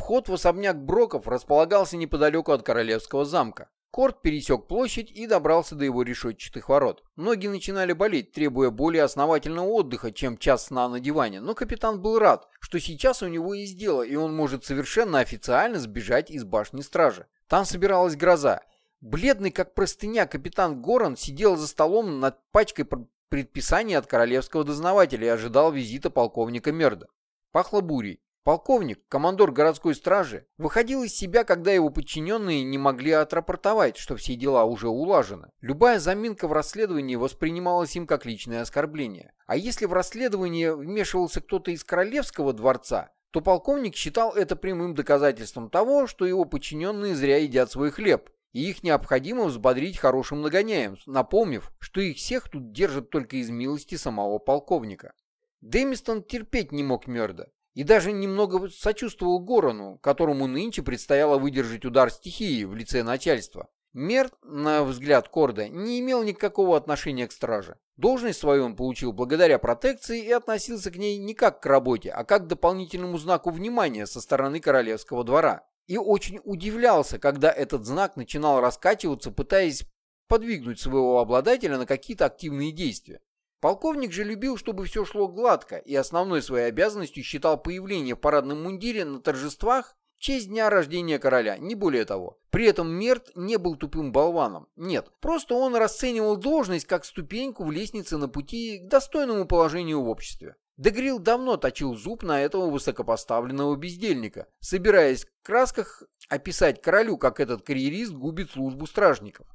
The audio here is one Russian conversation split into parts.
Вход в особняк Броков располагался неподалеку от Королевского замка. Корт пересек площадь и добрался до его решетчатых ворот. Ноги начинали болеть, требуя более основательного отдыха, чем час сна на диване, но капитан был рад, что сейчас у него есть дело, и он может совершенно официально сбежать из башни стражи. Там собиралась гроза. Бледный, как простыня, капитан Горан сидел за столом над пачкой предписаний от королевского дознавателя и ожидал визита полковника Мерда. Пахло бурей. Полковник, командор городской стражи, выходил из себя, когда его подчиненные не могли отрапортовать, что все дела уже улажены. Любая заминка в расследовании воспринималась им как личное оскорбление. А если в расследование вмешивался кто-то из королевского дворца, то полковник считал это прямым доказательством того, что его подчиненные зря едят свой хлеб, и их необходимо взбодрить хорошим нагоняем, напомнив, что их всех тут держат только из милости самого полковника. Дэмистон терпеть не мог Мёрда и даже немного сочувствовал Горону, которому нынче предстояло выдержать удар стихии в лице начальства. Мерт, на взгляд Корда, не имел никакого отношения к страже. Должность свою он получил благодаря протекции и относился к ней не как к работе, а как к дополнительному знаку внимания со стороны королевского двора. И очень удивлялся, когда этот знак начинал раскачиваться, пытаясь подвигнуть своего обладателя на какие-то активные действия. Полковник же любил, чтобы все шло гладко, и основной своей обязанностью считал появление в парадном мундире на торжествах в честь дня рождения короля, не более того. При этом Мерт не был тупым болваном. Нет, просто он расценивал должность как ступеньку в лестнице на пути к достойному положению в обществе. Дегрил давно точил зуб на этого высокопоставленного бездельника, собираясь в красках описать королю, как этот карьерист губит службу стражников.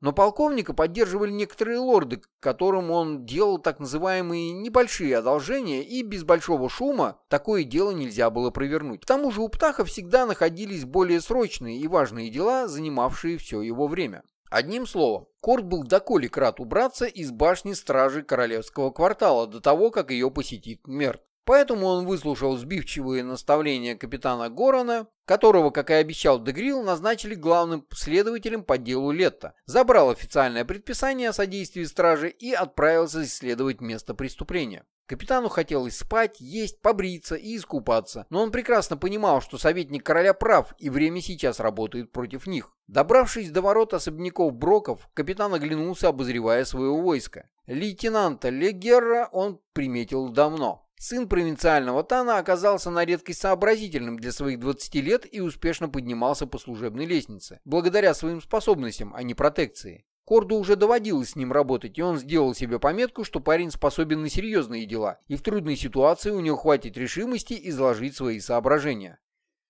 Но полковника поддерживали некоторые лорды, которым он делал так называемые небольшие одолжения, и без большого шума такое дело нельзя было провернуть. К тому же у Птаха всегда находились более срочные и важные дела, занимавшие все его время. Одним словом, Корт был доколе рад убраться из башни стражи Королевского квартала до того, как ее посетит Мерт. Поэтому он выслушал сбивчивые наставления капитана Горана, которого, как и обещал Дегрил, назначили главным следователем по делу Летта, забрал официальное предписание о содействии стражи и отправился исследовать место преступления. Капитану хотелось спать, есть, побриться и искупаться, но он прекрасно понимал, что советник короля прав, и время сейчас работает против них. Добравшись до ворот особняков Броков, капитан оглянулся, обозревая свое войско. Лейтенанта Легерра он приметил давно. Сын провинциального Тана оказался на редкость сообразительным для своих 20 лет и успешно поднимался по служебной лестнице, благодаря своим способностям, а не протекции. Корду уже доводилось с ним работать, и он сделал себе пометку, что парень способен на серьезные дела, и в трудной ситуации у него хватит решимости изложить свои соображения.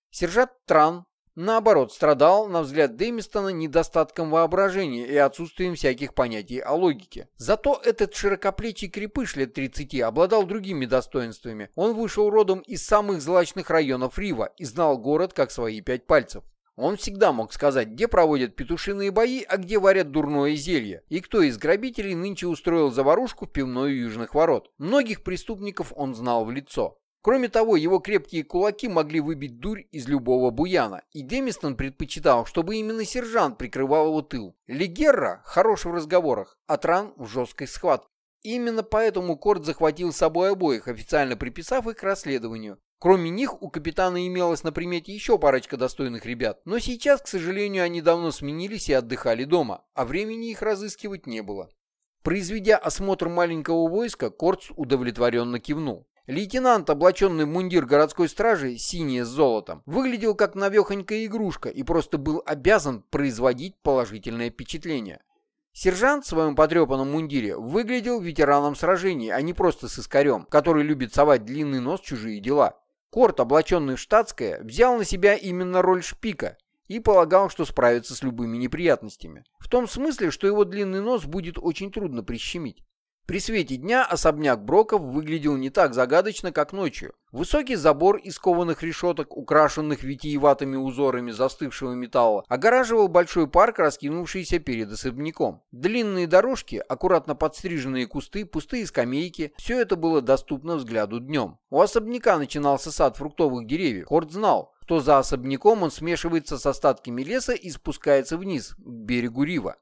Сержант Тран наоборот, страдал, на взгляд Дэмистона, недостатком воображения и отсутствием всяких понятий о логике. Зато этот широкоплечий крепыш лет 30 обладал другими достоинствами. Он вышел родом из самых злачных районов Рива и знал город как свои пять пальцев. Он всегда мог сказать, где проводят петушиные бои, а где варят дурное зелье, и кто из грабителей нынче устроил заварушку в пивной южных ворот. Многих преступников он знал в лицо. Кроме того, его крепкие кулаки могли выбить дурь из любого буяна, и Демистон предпочитал, чтобы именно сержант прикрывал его тыл. Легерра хорош в разговорах, а Тран в жесткой схватке. Именно поэтому Корт захватил с собой обоих, официально приписав их к расследованию. Кроме них, у капитана имелось на примете еще парочка достойных ребят, но сейчас, к сожалению, они давно сменились и отдыхали дома, а времени их разыскивать не было. Произведя осмотр маленького войска, Кортс удовлетворенно кивнул. Лейтенант, облаченный в мундир городской стражи, синий с золотом, выглядел как навехонькая игрушка и просто был обязан производить положительное впечатление. Сержант в своем потрепанном мундире выглядел ветераном сражений, а не просто сыскарем, который любит совать длинный нос в чужие дела. Корт, облаченный в штатское, взял на себя именно роль шпика и полагал, что справится с любыми неприятностями. В том смысле, что его длинный нос будет очень трудно прищемить. При свете дня особняк Броков выглядел не так загадочно, как ночью. Высокий забор из кованых решеток, украшенных витиеватыми узорами застывшего металла, огораживал большой парк, раскинувшийся перед особняком. Длинные дорожки, аккуратно подстриженные кусты, пустые скамейки – все это было доступно взгляду днем. У особняка начинался сад фруктовых деревьев. Хорд знал, что за особняком он смешивается с остатками леса и спускается вниз, к берегу Рива.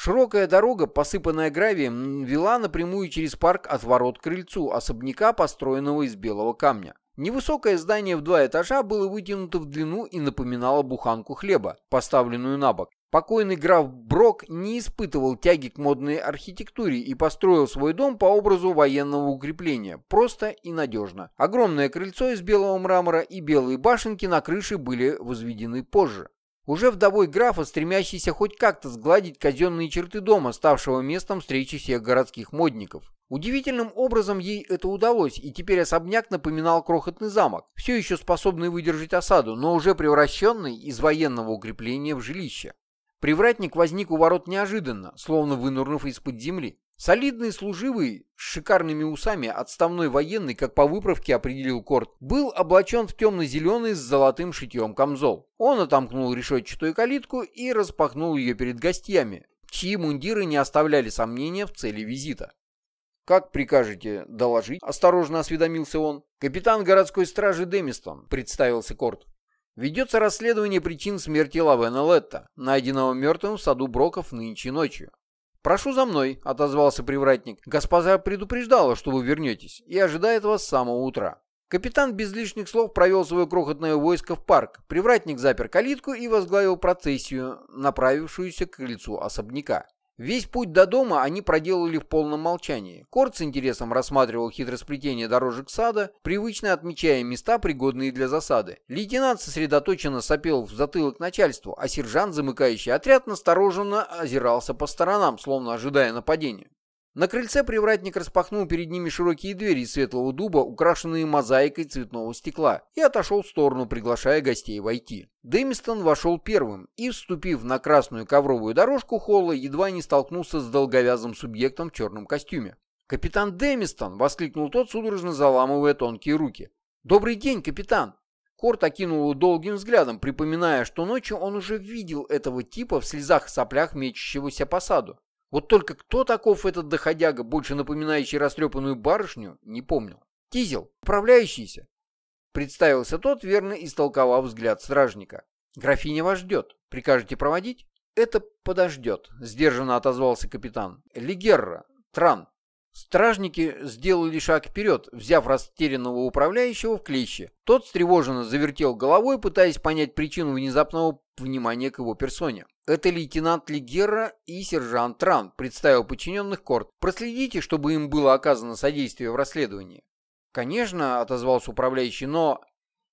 Широкая дорога, посыпанная гравием, вела напрямую через парк от ворот к крыльцу особняка, построенного из белого камня. Невысокое здание в два этажа было вытянуто в длину и напоминало буханку хлеба, поставленную на бок. Покойный граф Брок не испытывал тяги к модной архитектуре и построил свой дом по образу военного укрепления, просто и надежно. Огромное крыльцо из белого мрамора и белые башенки на крыше были возведены позже. Уже вдовой графа, стремящийся хоть как-то сгладить казенные черты дома, ставшего местом встречи всех городских модников. Удивительным образом ей это удалось, и теперь особняк напоминал крохотный замок, все еще способный выдержать осаду, но уже превращенный из военного укрепления в жилище. Привратник возник у ворот неожиданно, словно вынурнув из-под земли. Солидный служивый с шикарными усами, отставной военный, как по выправке определил Корт, был облачен в темно-зеленый с золотым шитьем камзол. Он отомкнул решетчатую калитку и распахнул ее перед гостями, чьи мундиры не оставляли сомнения в цели визита. «Как прикажете доложить?» — осторожно осведомился он. «Капитан городской стражи Демистон», — представился Корт. «Ведется расследование причин смерти Лавена Летта, найденного мертвым в саду Броков нынче ночью». «Прошу за мной», — отозвался привратник. «Госпожа предупреждала, что вы вернетесь, и ожидает вас с самого утра». Капитан без лишних слов провел свое крохотное войско в парк. Привратник запер калитку и возглавил процессию, направившуюся к крыльцу особняка. Весь путь до дома они проделали в полном молчании. Корт с интересом рассматривал хитросплетение дорожек сада, привычно отмечая места, пригодные для засады. Лейтенант сосредоточенно сопел в затылок начальству, а сержант, замыкающий отряд, настороженно озирался по сторонам, словно ожидая нападения. На крыльце привратник распахнул перед ними широкие двери из светлого дуба, украшенные мозаикой цветного стекла, и отошел в сторону, приглашая гостей войти. Дэмистон вошел первым и, вступив на красную ковровую дорожку холла, едва не столкнулся с долговязым субъектом в черном костюме. «Капитан Дэмистон!» — воскликнул тот, судорожно заламывая тонкие руки. «Добрый день, капитан!» Корт окинул его долгим взглядом, припоминая, что ночью он уже видел этого типа в слезах и соплях мечущегося по саду. Вот только кто таков этот доходяга, больше напоминающий растрепанную барышню, не помнил. Тизел, управляющийся. Представился тот, верно истолковав взгляд стражника. «Графиня вас ждет. Прикажете проводить?» «Это подождет», — сдержанно отозвался капитан. «Лигерра, Тран, Стражники сделали шаг вперед, взяв растерянного управляющего в клещи. Тот встревоженно завертел головой, пытаясь понять причину внезапного внимания к его персоне. «Это лейтенант Лигерра и сержант Тран», — представил подчиненных Корт. «Проследите, чтобы им было оказано содействие в расследовании». «Конечно», — отозвался управляющий, — «но...»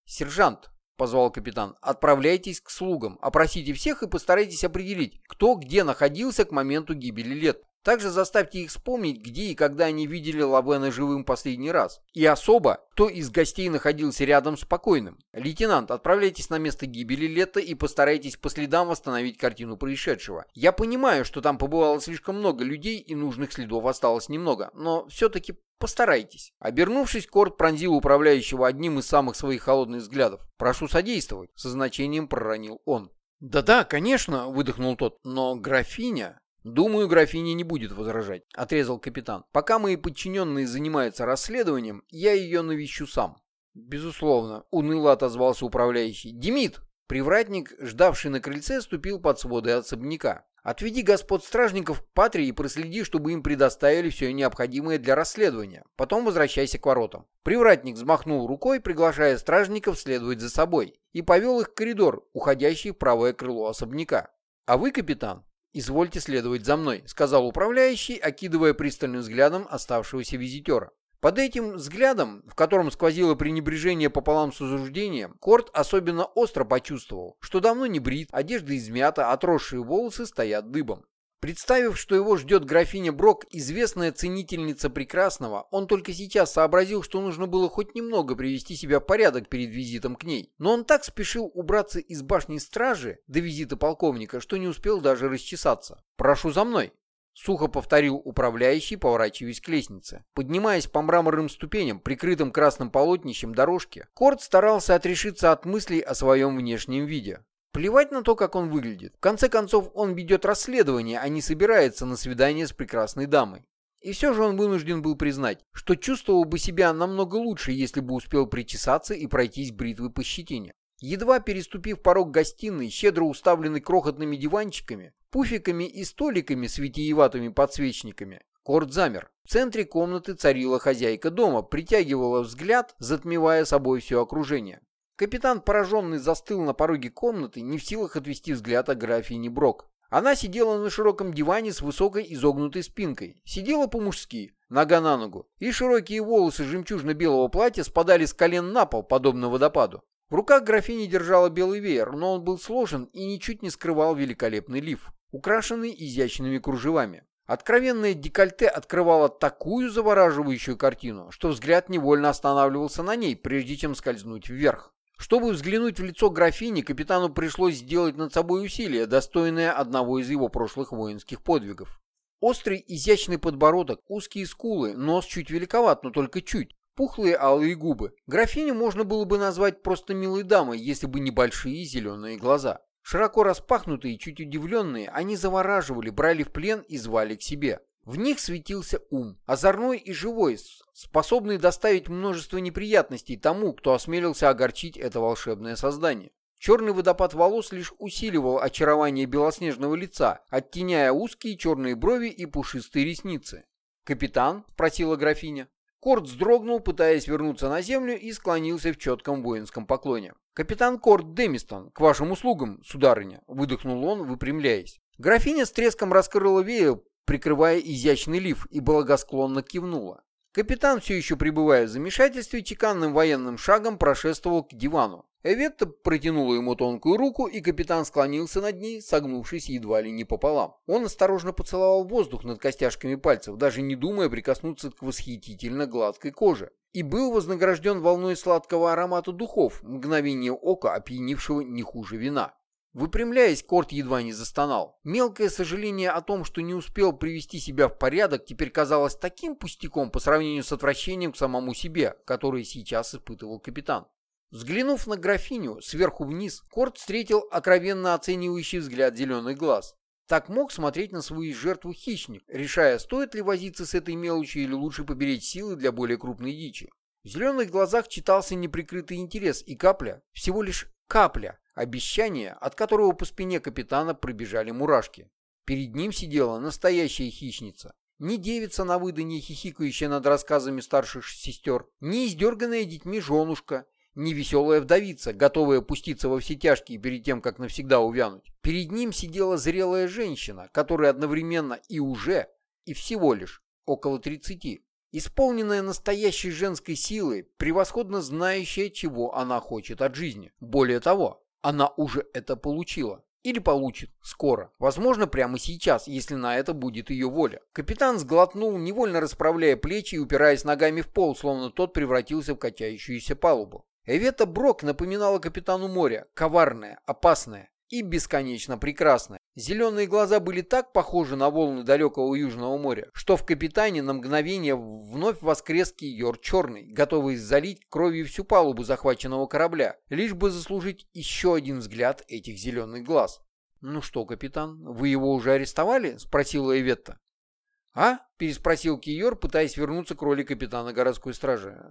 «Сержант», — позвал капитан, — «отправляйтесь к слугам, опросите всех и постарайтесь определить, кто где находился к моменту гибели лет. Также заставьте их вспомнить, где и когда они видели Лавена живым последний раз. И особо, кто из гостей находился рядом с покойным. Лейтенант, отправляйтесь на место гибели Лета и постарайтесь по следам восстановить картину происшедшего. Я понимаю, что там побывало слишком много людей и нужных следов осталось немного, но все-таки постарайтесь. Обернувшись, Корт пронзил управляющего одним из самых своих холодных взглядов. «Прошу содействовать», — со значением проронил он. «Да-да, конечно», — выдохнул тот, — «но графиня...» «Думаю, графиня не будет возражать», — отрезал капитан. «Пока мои подчиненные занимаются расследованием, я ее навещу сам». «Безусловно», — уныло отозвался управляющий. «Демид!» Привратник, ждавший на крыльце, ступил под своды особняка. «Отведи господ стражников к Патри и проследи, чтобы им предоставили все необходимое для расследования. Потом возвращайся к воротам». Привратник взмахнул рукой, приглашая стражников следовать за собой, и повел их в коридор, уходящий в правое крыло особняка. «А вы, капитан, «Извольте следовать за мной», — сказал управляющий, окидывая пристальным взглядом оставшегося визитера. Под этим взглядом, в котором сквозило пренебрежение пополам с осуждением, Корт особенно остро почувствовал, что давно не брит, одежда измята, отросшие волосы стоят дыбом. Представив, что его ждет графиня Брок, известная ценительница прекрасного, он только сейчас сообразил, что нужно было хоть немного привести себя в порядок перед визитом к ней. Но он так спешил убраться из башни стражи до визита полковника, что не успел даже расчесаться. «Прошу за мной», — сухо повторил управляющий, поворачиваясь к лестнице. Поднимаясь по мраморным ступеням, прикрытым красным полотнищем дорожки, Корт старался отрешиться от мыслей о своем внешнем виде. Плевать на то, как он выглядит. В конце концов, он ведет расследование, а не собирается на свидание с прекрасной дамой. И все же он вынужден был признать, что чувствовал бы себя намного лучше, если бы успел причесаться и пройтись бритвой по щетине. Едва переступив порог гостиной, щедро уставленный крохотными диванчиками, пуфиками и столиками с витиеватыми подсвечниками, Корт замер. В центре комнаты царила хозяйка дома, притягивала взгляд, затмевая собой все окружение. Капитан, пораженный, застыл на пороге комнаты, не в силах отвести взгляд от графини Брок. Она сидела на широком диване с высокой изогнутой спинкой. Сидела по-мужски, нога на ногу, и широкие волосы жемчужно-белого платья спадали с колен на пол, подобно водопаду. В руках графини держала белый веер, но он был сложен и ничуть не скрывал великолепный лиф, украшенный изящными кружевами. Откровенное декольте открывало такую завораживающую картину, что взгляд невольно останавливался на ней, прежде чем скользнуть вверх. Чтобы взглянуть в лицо графини, капитану пришлось сделать над собой усилие, достойное одного из его прошлых воинских подвигов. Острый изящный подбородок, узкие скулы, нос чуть великоват, но только чуть, пухлые алые губы. Графиню можно было бы назвать просто милой дамой, если бы небольшие зеленые глаза. Широко распахнутые, чуть удивленные, они завораживали, брали в плен и звали к себе. В них светился ум, озорной и живой, способный доставить множество неприятностей тому, кто осмелился огорчить это волшебное создание. Черный водопад волос лишь усиливал очарование белоснежного лица, оттеняя узкие черные брови и пушистые ресницы. «Капитан?» — спросила графиня. Корт вздрогнул, пытаясь вернуться на землю, и склонился в четком воинском поклоне. «Капитан Корт Демистон, к вашим услугам, сударыня!» — выдохнул он, выпрямляясь. Графиня с треском раскрыла вею, прикрывая изящный лиф, и благосклонно кивнула. Капитан, все еще пребывая в замешательстве, чеканным военным шагом прошествовал к дивану. Эветта протянула ему тонкую руку, и капитан склонился над ней, согнувшись едва ли не пополам. Он осторожно поцеловал воздух над костяшками пальцев, даже не думая прикоснуться к восхитительно гладкой коже. И был вознагражден волной сладкого аромата духов, мгновение ока, опьянившего не хуже вина. Выпрямляясь, Корт едва не застонал. Мелкое сожаление о том, что не успел привести себя в порядок, теперь казалось таким пустяком по сравнению с отвращением к самому себе, которое сейчас испытывал капитан. Взглянув на графиню сверху вниз, Корт встретил окровенно оценивающий взгляд зеленых глаз. Так мог смотреть на свою жертву хищник, решая, стоит ли возиться с этой мелочью или лучше поберечь силы для более крупной дичи. В зеленых глазах читался неприкрытый интерес и капля, всего лишь капля, обещание, от которого по спине капитана пробежали мурашки. Перед ним сидела настоящая хищница. Ни девица на выданье, хихикающая над рассказами старших сестер, ни издерганная детьми женушка, невеселая вдовица, готовая пуститься во все тяжкие перед тем, как навсегда увянуть. Перед ним сидела зрелая женщина, которая одновременно и уже, и всего лишь около 30, исполненная настоящей женской силой, превосходно знающая, чего она хочет от жизни. Более того, она уже это получила. Или получит. Скоро. Возможно, прямо сейчас, если на это будет ее воля. Капитан сглотнул, невольно расправляя плечи и упираясь ногами в пол, словно тот превратился в качающуюся палубу. Эвета Брок напоминала капитану моря, коварная, опасная и бесконечно прекрасная. Зеленые глаза были так похожи на волны далекого Южного моря, что в капитане на мгновение вновь воскрес Киор Черный, готовый залить кровью всю палубу захваченного корабля, лишь бы заслужить еще один взгляд этих зеленых глаз. «Ну что, капитан, вы его уже арестовали?» — спросила Эветта. «А?» — переспросил Киор, пытаясь вернуться к роли капитана городской стражи.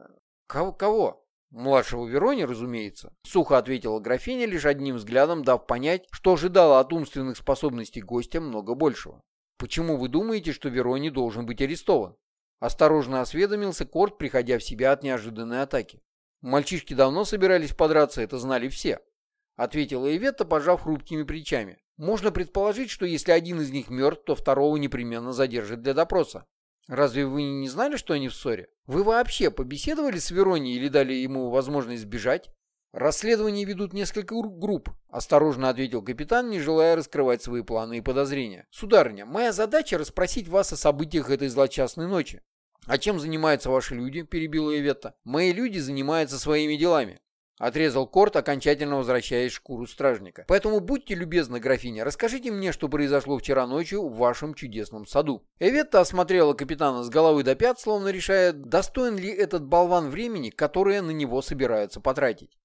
«Кого?» кого? «Младшего Верони, разумеется», — сухо ответила графиня, лишь одним взглядом дав понять, что ожидала от умственных способностей гостя много большего. «Почему вы думаете, что Верони должен быть арестован?» Осторожно осведомился Корт, приходя в себя от неожиданной атаки. «Мальчишки давно собирались подраться, это знали все», — ответила Иветта, пожав хрупкими плечами. «Можно предположить, что если один из них мертв, то второго непременно задержат для допроса. Разве вы не знали, что они в ссоре? Вы вообще побеседовали с Веронией или дали ему возможность сбежать? Расследование ведут несколько групп, осторожно ответил капитан, не желая раскрывать свои планы и подозрения. Сударыня, моя задача расспросить вас о событиях этой злочастной ночи. «А чем занимаются ваши люди?» – перебила Эветта. «Мои люди занимаются своими делами. Отрезал Корт, окончательно возвращаясь в шкуру стражника. «Поэтому будьте любезны, графиня, расскажите мне, что произошло вчера ночью в вашем чудесном саду». Эветта осмотрела капитана с головы до пят, словно решая, достоин ли этот болван времени, которое на него собираются потратить.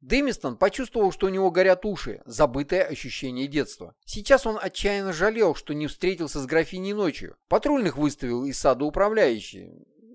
Дэмистон почувствовал, что у него горят уши, забытое ощущение детства. Сейчас он отчаянно жалел, что не встретился с графиней ночью. Патрульных выставил из сада управляющий.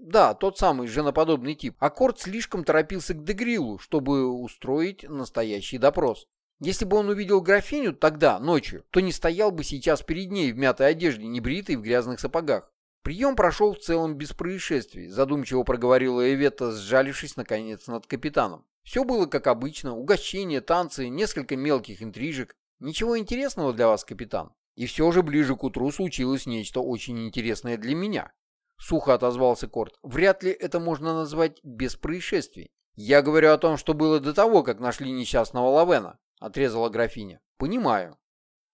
Да, тот самый женоподобный тип. Аккорд слишком торопился к Дегрилу, чтобы устроить настоящий допрос. Если бы он увидел графиню тогда, ночью, то не стоял бы сейчас перед ней в мятой одежде, небритой в грязных сапогах. Прием прошел в целом без происшествий, задумчиво проговорила Эвета, сжалившись наконец над капитаном. Все было как обычно, угощения, танцы, несколько мелких интрижек. Ничего интересного для вас, капитан? И все же ближе к утру случилось нечто очень интересное для меня. Сухо отозвался Корт. Вряд ли это можно назвать без происшествий. Я говорю о том, что было до того, как нашли несчастного Лавена, отрезала графиня. Понимаю.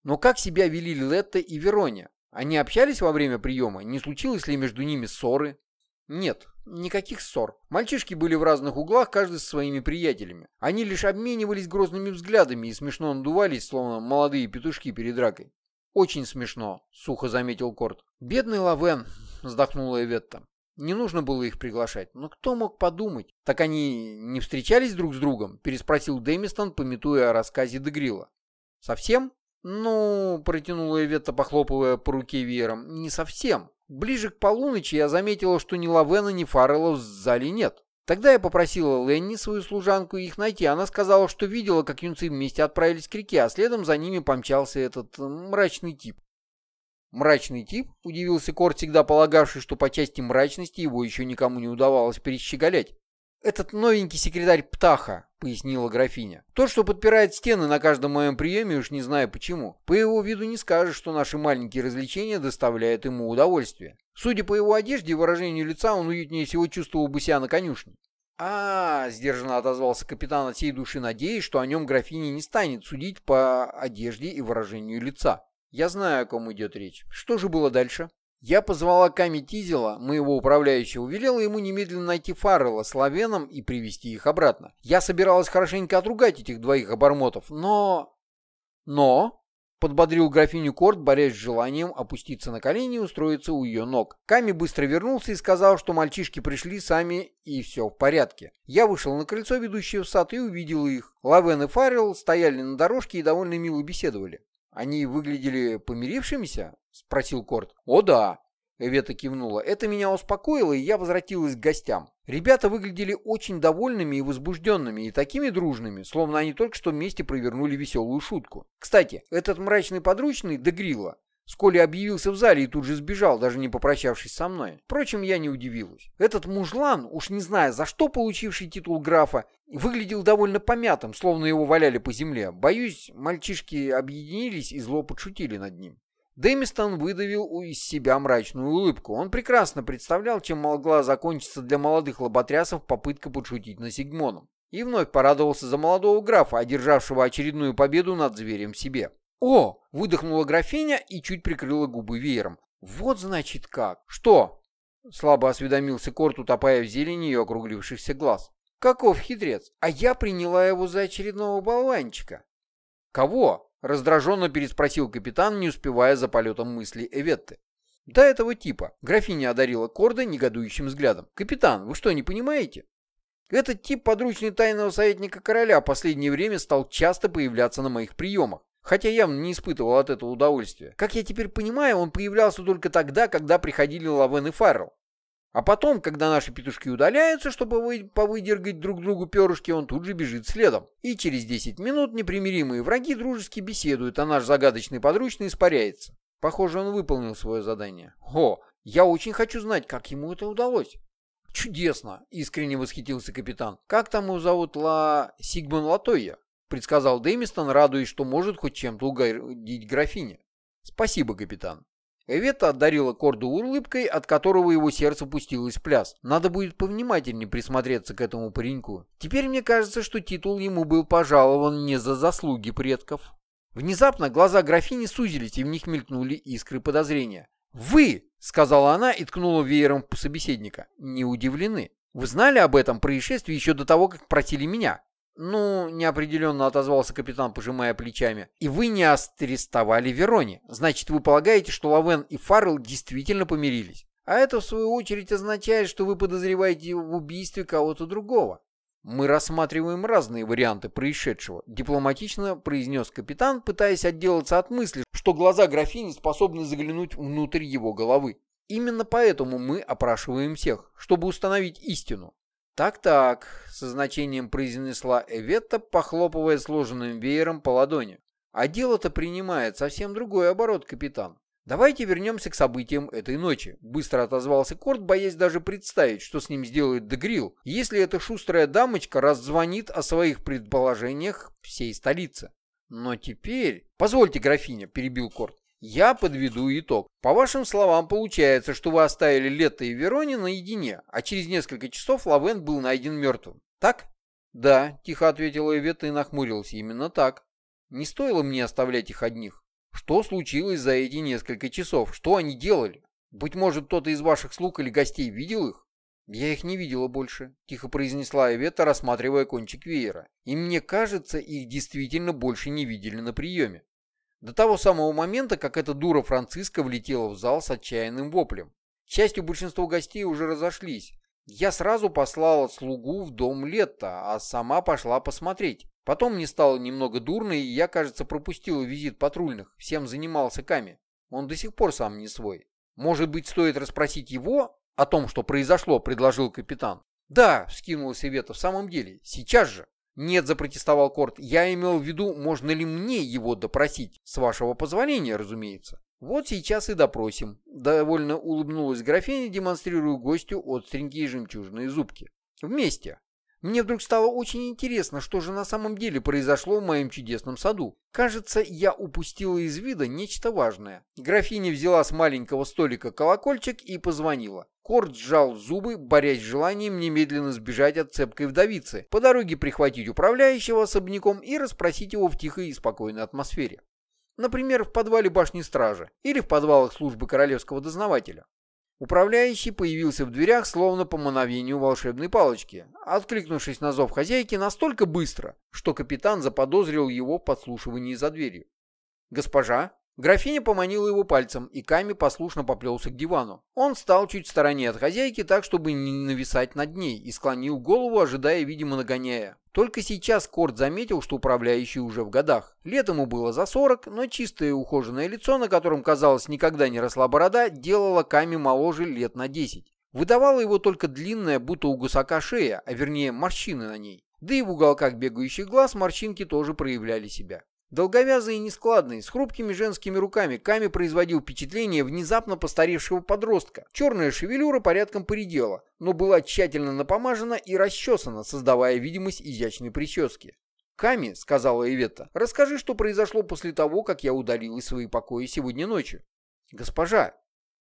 Но как себя вели Летта и Верония? Они общались во время приема? Не случилось ли между ними ссоры? Нет, никаких ссор. Мальчишки были в разных углах, каждый со своими приятелями. Они лишь обменивались грозными взглядами и смешно надувались, словно молодые петушки перед дракой. «Очень смешно», — сухо заметил Корт. «Бедный Лавен», — вздохнула Эветта. «Не нужно было их приглашать. Но кто мог подумать? Так они не встречались друг с другом?» — переспросил Дэмистон, пометуя о рассказе Дегрила. «Совсем?» «Ну...» — протянула Эветта, похлопывая по руке веером. «Не совсем. Ближе к полуночи я заметила, что ни Лавена, ни Фаррелла в зале нет. Тогда я попросила Ленни, свою служанку, их найти. Она сказала, что видела, как юнцы вместе отправились к реке, а следом за ними помчался этот мрачный тип. Мрачный тип, удивился Корт, всегда полагавший, что по части мрачности его еще никому не удавалось перещеголять. «Этот новенький секретарь Птаха», — пояснила графиня. «Тот, что подпирает стены на каждом моем приеме, уж не знаю почему. По его виду не скажешь, что наши маленькие развлечения доставляют ему удовольствие. Судя по его одежде и выражению лица, он уютнее всего чувствовал бы себя на конюшне». «А, -а, -а сдержанно отозвался капитан от всей души, надеясь, что о нем графиня не станет судить по одежде и выражению лица. Я знаю, о ком идет речь. Что же было дальше?» Я позвала Ками Тизела, моего управляющего, велела ему немедленно найти Фаррелла с Лавеном и привести их обратно. Я собиралась хорошенько отругать этих двоих обормотов, но... Но... Подбодрил графиню Корт, борясь с желанием опуститься на колени и устроиться у ее ног. Ками быстро вернулся и сказал, что мальчишки пришли сами и все в порядке. Я вышел на крыльцо, ведущее в сад, и увидел их. Лавен и Фаррелл стояли на дорожке и довольно мило беседовали. «Они выглядели помирившимися?» — спросил Корт. «О да!» — Эвета кивнула. «Это меня успокоило, и я возвратилась к гостям. Ребята выглядели очень довольными и возбужденными, и такими дружными, словно они только что вместе провернули веселую шутку. Кстати, этот мрачный подручный Дегрилла Сколи объявился в зале и тут же сбежал, даже не попрощавшись со мной. Впрочем, я не удивилась. Этот мужлан, уж не зная за что получивший титул графа, выглядел довольно помятым, словно его валяли по земле. Боюсь, мальчишки объединились и зло подшутили над ним. Дэмистон выдавил из себя мрачную улыбку. Он прекрасно представлял, чем могла закончиться для молодых лоботрясов попытка подшутить на Сигмоном. И вновь порадовался за молодого графа, одержавшего очередную победу над зверем себе. «О!» — выдохнула графиня и чуть прикрыла губы веером. «Вот значит как!» «Что?» — слабо осведомился Корт, утопая в зелени ее округлившихся глаз. «Каков хитрец? А я приняла его за очередного болванчика». «Кого?» — раздраженно переспросил капитан, не успевая за полетом мысли Эветты. «Да этого типа». Графиня одарила Корда негодующим взглядом. «Капитан, вы что, не понимаете?» Этот тип подручный тайного советника короля в последнее время стал часто появляться на моих приемах хотя явно не испытывал от этого удовольствия. Как я теперь понимаю, он появлялся только тогда, когда приходили Лавен и Фаррелл. А потом, когда наши петушки удаляются, чтобы повыдергать друг другу перышки, он тут же бежит следом. И через 10 минут непримиримые враги дружески беседуют, а наш загадочный подручный испаряется. Похоже, он выполнил свое задание. О, я очень хочу знать, как ему это удалось. «Чудесно!» — искренне восхитился капитан. «Как там его зовут Ла... Сигман Латойя?» Предсказал Дэмистон, радуясь, что может хоть чем-то угодить графине. «Спасибо, капитан». Эвета одарила Корду улыбкой, от которого его сердце пустилось в пляс. Надо будет повнимательнее присмотреться к этому пареньку. Теперь мне кажется, что титул ему был пожалован не за заслуги предков. Внезапно глаза графини сузились, и в них мелькнули искры подозрения. «Вы!» — сказала она и ткнула веером по собеседника. «Не удивлены. Вы знали об этом происшествии еще до того, как просили меня?» «Ну, неопределенно отозвался капитан, пожимая плечами. И вы не арестовали Верони. Значит, вы полагаете, что Лавен и Фаррелл действительно помирились? А это, в свою очередь, означает, что вы подозреваете в убийстве кого-то другого. Мы рассматриваем разные варианты происшедшего, дипломатично произнес капитан, пытаясь отделаться от мысли, что глаза графини способны заглянуть внутрь его головы. Именно поэтому мы опрашиваем всех, чтобы установить истину. «Так-так», — со значением произнесла Эветта, похлопывая сложенным веером по ладони. «А дело-то принимает совсем другой оборот, капитан. «Давайте вернемся к событиям этой ночи», — быстро отозвался Корт, боясь даже представить, что с ним сделает Дегрил, если эта шустрая дамочка раззвонит о своих предположениях всей столице. «Но теперь...» «Позвольте, графиня», — перебил Корт. «Я подведу итог. По вашим словам, получается, что вы оставили Лето и Вероне наедине, а через несколько часов Лавен был найден мертвым. Так?» «Да», — тихо ответила Эвета и нахмурилась. «Именно так. Не стоило мне оставлять их одних. Что случилось за эти несколько часов? Что они делали? Быть может, кто-то из ваших слуг или гостей видел их? Я их не видела больше, тихо произнесла Эвета, рассматривая кончик веера. И мне кажется, их действительно больше не видели на приеме. До того самого момента, как эта дура Франциска влетела в зал с отчаянным воплем. К счастью, большинство гостей уже разошлись. Я сразу послала слугу в дом Летта, а сама пошла посмотреть. Потом мне стало немного дурно, и я, кажется, пропустил визит патрульных. Всем занимался Ками. Он до сих пор сам не свой. Может быть, стоит расспросить его о том, что произошло, предложил капитан. Да, вскинулась Ивета, в самом деле, сейчас же. Нет, запротестовал Корт, я имел в виду, можно ли мне его допросить. С вашего позволения, разумеется. Вот сейчас и допросим. Довольно улыбнулась графиня, демонстрируя гостю остренькие жемчужные зубки. Вместе. Мне вдруг стало очень интересно, что же на самом деле произошло в моем чудесном саду. Кажется, я упустила из вида нечто важное. Графиня взяла с маленького столика колокольчик и позвонила. Корт сжал зубы, борясь с желанием немедленно сбежать от цепкой вдовицы, по дороге прихватить управляющего особняком и расспросить его в тихой и спокойной атмосфере. Например, в подвале башни стражи или в подвалах службы королевского дознавателя. Управляющий появился в дверях, словно по мановению волшебной палочки, откликнувшись на зов хозяйки настолько быстро, что капитан заподозрил его в подслушивании за дверью. «Госпожа?» Графиня поманила его пальцем, и Ками послушно поплелся к дивану. Он стал чуть в стороне от хозяйки, так, чтобы не нависать над ней, и склонил голову, ожидая, видимо, нагоняя. Только сейчас Корт заметил, что управляющий уже в годах. Лет ему было за 40, но чистое ухоженное лицо, на котором, казалось, никогда не росла борода, делало Ками моложе лет на 10. Выдавала его только длинная, будто у гусака шея, а вернее морщины на ней. Да и в уголках бегающих глаз морщинки тоже проявляли себя. Долговязый и нескладный, с хрупкими женскими руками, Ками производил впечатление внезапно постаревшего подростка. Черная шевелюра порядком поредела, но была тщательно напомажена и расчесана, создавая видимость изящной прически. «Ками», — сказала Эветта, — «расскажи, что произошло после того, как я удалил из свои покои сегодня ночью». «Госпожа».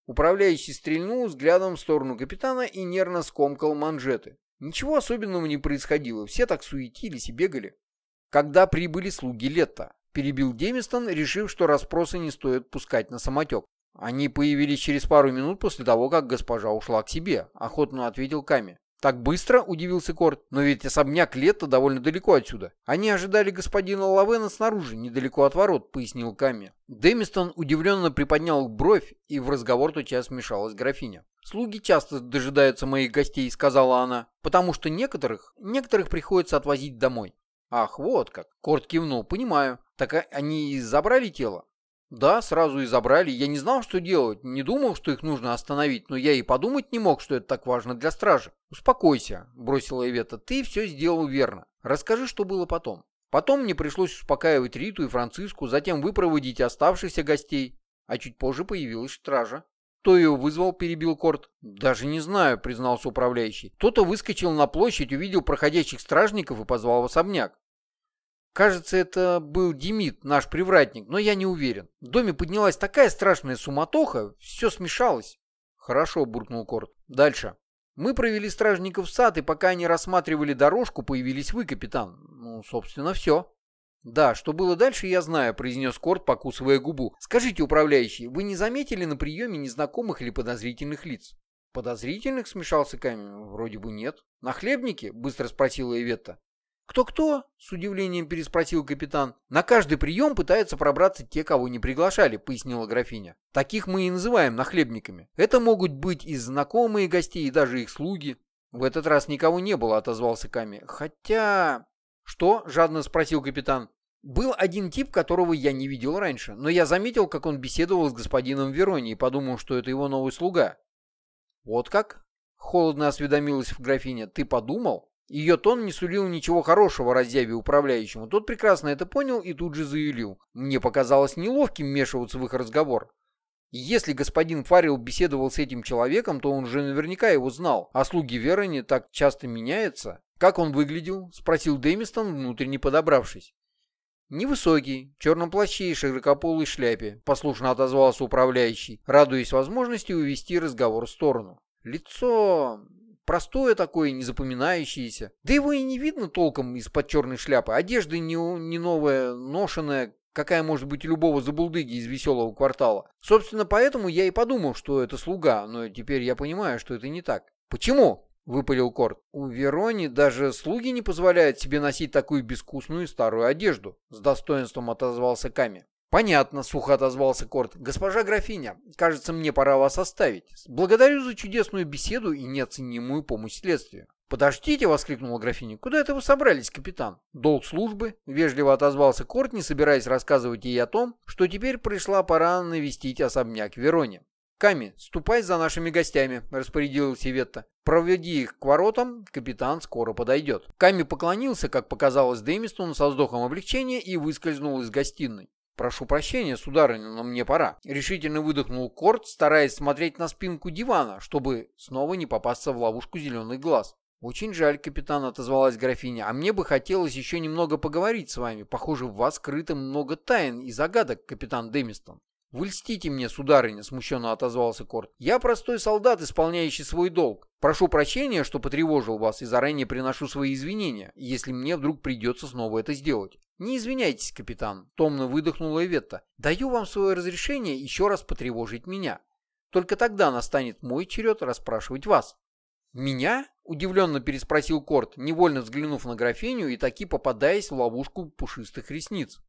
Управляющий стрельнул взглядом в сторону капитана и нервно скомкал манжеты. Ничего особенного не происходило, все так суетились и бегали. Когда прибыли слуги Летта, перебил Демистон, решив, что расспросы не стоит пускать на самотек. Они появились через пару минут после того, как госпожа ушла к себе, охотно ответил Ками. «Так быстро?» – удивился Корт. «Но ведь особняк Летта довольно далеко отсюда. Они ожидали господина Лавена снаружи, недалеко от ворот», – пояснил Ками. Демистон удивленно приподнял бровь, и в разговор тотчас вмешалась графиня. «Слуги часто дожидаются моих гостей», – сказала она, «потому что некоторых, некоторых приходится отвозить домой». «Ах, вот как!» – Корт кивнул. «Понимаю. Так они и забрали тело?» «Да, сразу и забрали. Я не знал, что делать. Не думал, что их нужно остановить, но я и подумать не мог, что это так важно для стражи». «Успокойся», — бросила Эвета. «Ты все сделал верно. Расскажи, что было потом». Потом мне пришлось успокаивать Риту и Франциску, затем выпроводить оставшихся гостей. А чуть позже появилась стража. Кто ее вызвал, перебил Корт. Даже не знаю, признался управляющий. Кто-то выскочил на площадь, увидел проходящих стражников и позвал в особняк. Кажется, это был Демид, наш привратник, но я не уверен. В доме поднялась такая страшная суматоха, все смешалось. Хорошо, буркнул Корт. Дальше. Мы провели стражников в сад, и пока они рассматривали дорожку, появились вы, капитан. Ну, собственно, все. Да, что было дальше, я знаю, произнес Корт, покусывая губу. Скажите, управляющий, вы не заметили на приеме незнакомых или подозрительных лиц? Подозрительных, смешался Камень. Вроде бы нет. На хлебнике? Быстро спросила Иветта. «Кто-кто?» — с удивлением переспросил капитан. «На каждый прием пытаются пробраться те, кого не приглашали», — пояснила графиня. «Таких мы и называем нахлебниками. Это могут быть и знакомые гостей, и даже их слуги». «В этот раз никого не было», — отозвался Ками. «Хотя...» «Что?» — жадно спросил капитан. «Был один тип, которого я не видел раньше, но я заметил, как он беседовал с господином Верони и подумал, что это его новый слуга». «Вот как?» — холодно осведомилась графиня. «Ты подумал?» Ее тон не сулил ничего хорошего разъяве управляющему. Тот прекрасно это понял и тут же заявил. Мне показалось неловким вмешиваться в их разговор. Если господин Фаррелл беседовал с этим человеком, то он же наверняка его знал, а слуги Верони так часто меняются. «Как он выглядел?» — спросил Дэмистон, внутренне подобравшись. «Невысокий, в черном плаще и широкополой шляпе», — послушно отозвался управляющий, радуясь возможности увести разговор в сторону. «Лицо простое такое, незапоминающееся. Да его и не видно толком из-под черной шляпы. Одежда не, не новая, ношеная, какая может быть любого забулдыги из веселого квартала. Собственно, поэтому я и подумал, что это слуга, но теперь я понимаю, что это не так. Почему? — выпалил Корт. «У Верони даже слуги не позволяют себе носить такую безвкусную старую одежду», — с достоинством отозвался Ками. «Понятно», — сухо отозвался Корт. «Госпожа графиня, кажется, мне пора вас оставить. Благодарю за чудесную беседу и неоценимую помощь следствию». «Подождите!» — воскликнула графиня. «Куда это вы собрались, капитан?» «Долг службы», — вежливо отозвался Корт, не собираясь рассказывать ей о том, что теперь пришла пора навестить особняк Вероне. «Ками, ступай за нашими гостями», — распорядилась Иветта. «Проведи их к воротам, капитан скоро подойдет». Ками поклонился, как показалось Дэмистону, со вздохом облегчения и выскользнул из гостиной. «Прошу прощения, сударыня, но мне пора», — решительно выдохнул Корт, стараясь смотреть на спинку дивана, чтобы снова не попасться в ловушку зеленых глаз. «Очень жаль, капитан», — отозвалась графиня, «а мне бы хотелось еще немного поговорить с вами. Похоже, в вас скрыто много тайн и загадок, капитан Дэмистон». «Вы льстите мне, сударыня», — смущенно отозвался Корт. «Я простой солдат, исполняющий свой долг. Прошу прощения, что потревожил вас, и заранее приношу свои извинения, если мне вдруг придется снова это сделать». «Не извиняйтесь, капитан», — томно выдохнула Эветта. «Даю вам свое разрешение еще раз потревожить меня. Только тогда настанет мой черед расспрашивать вас». «Меня?» — удивленно переспросил Корт, невольно взглянув на графиню и таки попадаясь в ловушку пушистых ресниц.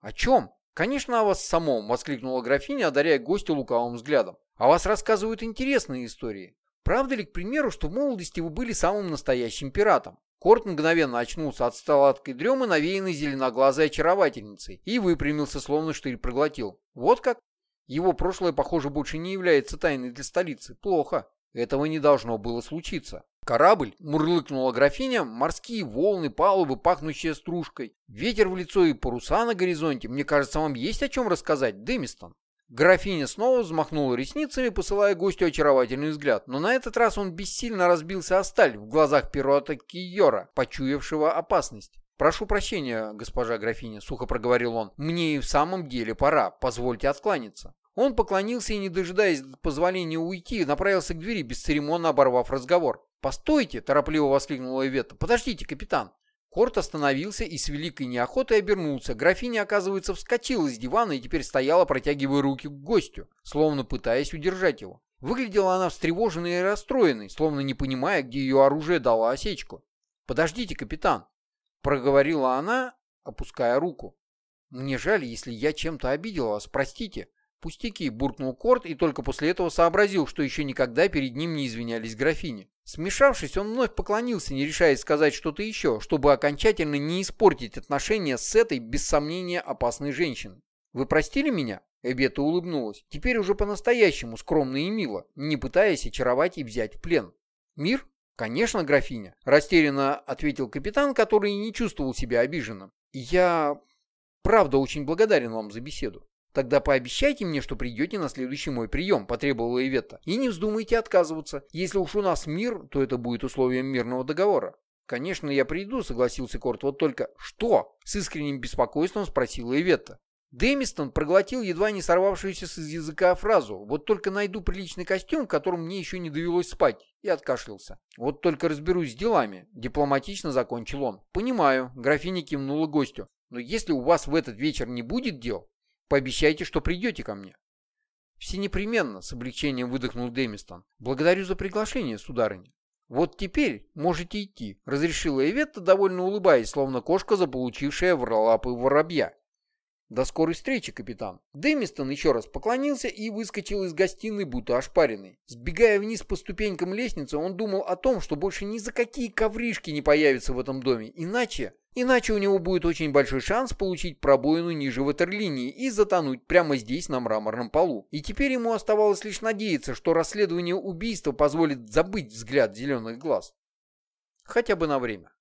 «О чем?» «Конечно, о вас самом!» — воскликнула графиня, одаряя гостя лукавым взглядом. «О вас рассказывают интересные истории. Правда ли, к примеру, что в молодости вы были самым настоящим пиратом?» Корт мгновенно очнулся от сладкой дремы, навеянной зеленоглазой очаровательницей, и выпрямился, словно штырь проглотил. «Вот как? Его прошлое, похоже, больше не является тайной для столицы. Плохо. Этого не должно было случиться. Корабль, мурлыкнула графиня, морские волны, палубы, пахнущие стружкой, ветер в лицо и паруса на горизонте. Мне кажется, вам есть о чем рассказать, Дэмистон. Графиня снова взмахнула ресницами, посылая гостю очаровательный взгляд, но на этот раз он бессильно разбился о сталь в глазах пирата Киора, почуявшего опасность. «Прошу прощения, госпожа графиня», — сухо проговорил он. «Мне и в самом деле пора. Позвольте откланяться». Он поклонился и, не дожидаясь позволения уйти, направился к двери, бесцеремонно оборвав разговор. «Постойте!» – торопливо воскликнула Эветта. «Подождите, капитан!» Корт остановился и с великой неохотой обернулся. Графиня, оказывается, вскочила с дивана и теперь стояла, протягивая руки к гостю, словно пытаясь удержать его. Выглядела она встревоженной и расстроенной, словно не понимая, где ее оружие дало осечку. «Подождите, капитан!» – проговорила она, опуская руку. «Мне жаль, если я чем-то обидела вас, простите». «Пустяки», — буркнул Корт и только после этого сообразил, что еще никогда перед ним не извинялись графини. Смешавшись, он вновь поклонился, не решаясь сказать что-то еще, чтобы окончательно не испортить отношения с этой, без сомнения, опасной женщиной. «Вы простили меня?» Эбета улыбнулась. Теперь уже по-настоящему скромно и мило, не пытаясь очаровать и взять в плен. «Мир?» «Конечно, графиня», — растерянно ответил капитан, который не чувствовал себя обиженным. «Я правда очень благодарен вам за беседу. «Тогда пообещайте мне, что придете на следующий мой прием», — потребовала Иветта. «И не вздумайте отказываться. Если уж у нас мир, то это будет условием мирного договора». «Конечно, я приду», — согласился Корт. «Вот только что?» — с искренним беспокойством спросила Иветта. Дэмистон проглотил едва не сорвавшуюся с языка фразу «Вот только найду приличный костюм, в котором мне еще не довелось спать», и откашлялся. «Вот только разберусь с делами», — дипломатично закончил он. «Понимаю», — графиня кивнула гостю. «Но если у вас в этот вечер не будет дел, Пообещайте, что придете ко мне». «Все непременно», — с облегчением выдохнул Дэмистон. «Благодарю за приглашение, сударыня». «Вот теперь можете идти», — разрешила Эветта, довольно улыбаясь, словно кошка, заполучившая в лапы воробья. «До скорой встречи, капитан». Дэмистон еще раз поклонился и выскочил из гостиной, будто ошпаренный. Сбегая вниз по ступенькам лестницы, он думал о том, что больше ни за какие ковришки не появятся в этом доме, иначе... Иначе у него будет очень большой шанс получить пробоину ниже ватерлинии и затонуть прямо здесь, на мраморном полу. И теперь ему оставалось лишь надеяться, что расследование убийства позволит забыть взгляд зеленых глаз. Хотя бы на время.